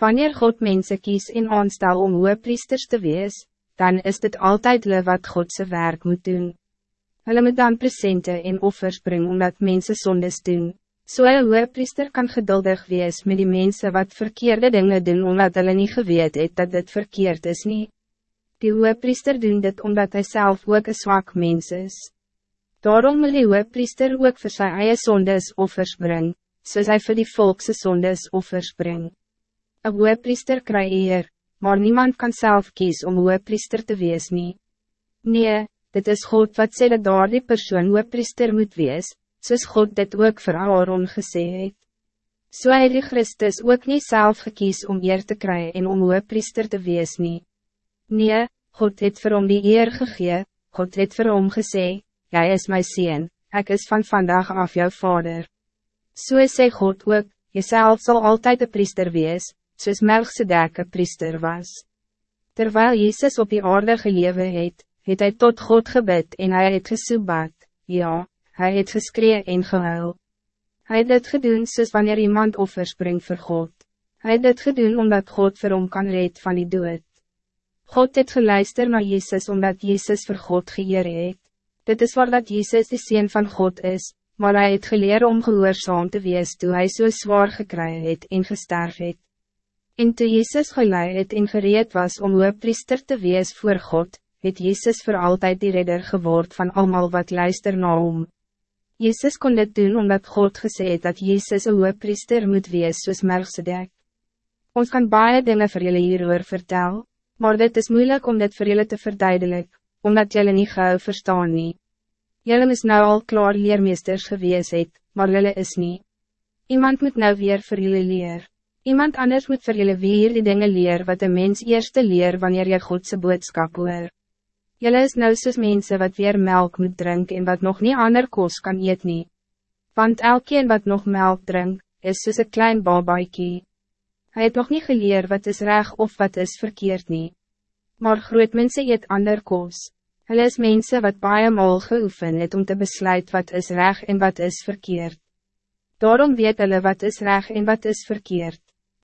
Wanneer God mensen kies in aanstel om priesters te wees, dan is dit altijd le wat God zijn werk moet doen. Hulle moet dan presente en offers brengen omdat mensen zondes doen. So een priester kan geduldig wees met die mensen wat verkeerde dingen doen omdat hulle niet geweet het dat dit verkeerd is niet. Die priester doen dit omdat hij zelf ook een zwak mens is. Daarom wil die priester ook voor zijn eigen zondes offers brengen, zoals hij voor die volkse zondes offers brengt. Een hoepriester kry eer, maar niemand kan zelf kies om hoepriester te wees nie. Nee, dit is God wat sê dat daar die persoon hoepriester moet wees, soos God dit ook vir Aaron gesê het. So hy die Christus ook niet zelf gekies om eer te krijgen en om hoepriester te wees nie. Nee, God het vir hom die eer gegee, God het vir hom gesê, Jy is my sien, ik is van vandaag af jouw vader. So sê God ook, Jezelf zal altijd de priester wees, soos Melchizedek een priester was. Terwijl Jezus op die aarde gelewe het, het hy tot God gebid en hij het gesoebat, ja, hij het geskree en gehuil. Hij het dit gedoen soos wanneer iemand offers brengt voor God. Hij het dit gedoen omdat God vir hom kan red van die dood. God het geluister naar Jezus omdat Jezus voor God geëer het. Dit is waar dat Jezus de Seen van God is, maar hij het geleerd om gehoorzaam te wees toe hij zo so zwaar gekry het en gesterf het. En toe Jezus geleid het en gereed was om hoe priester te wees voor God, het Jezus voor altijd die redder geword van allemaal wat luister na hom. Jezus kon dit doen omdat God gesê het dat Jezus een hoe priester moet wees soos Melchizedek. Ons kan baie dinge vir julle hieroor vertel, maar dit is moeilijk om dit vir julle te verduidelik, omdat julle niet gauw verstaan nie. Julle is nou al klaar leermeesters gewees het, maar julle is niet. Iemand moet nou weer vir julle leer. Iemand anders moet voor jullie weer die dingen leer wat de mens eerste leer wanneer je Godse boodskap hoor. Jullie is nou soos mense wat weer melk moet drinken en wat nog niet ander koos kan eet nie. Want elkeen wat nog melk drink, is soos een klein babaikie. Hij het nog niet geleerd wat is reg of wat is verkeerd nie. Maar groot mense eet ander koos. Hulle is mense wat baie mal geoefen het om te besluiten wat is reg en wat is verkeerd. Daarom weet hulle wat is reg en wat is verkeerd.